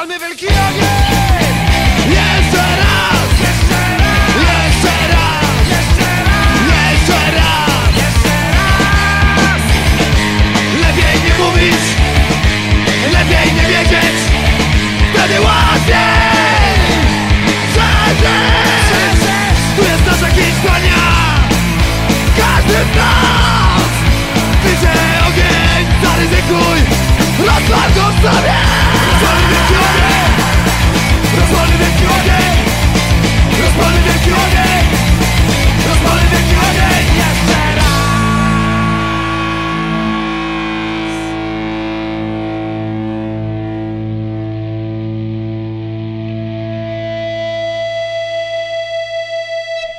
Zapalmy wielki ogień! Jeszcze raz! Jeszcze raz! Jeszcze raz! Jeszcze raz! Jeszcze raz! Jeszcze raz! Lepiej nie mówić, lepiej nie wiedzieć, wtedy łatwiej! Przeżyć! Tu jest nasza historia, każdy w nas! Widzę ogień, zaryzykuj, rozwarg sobie! Ogień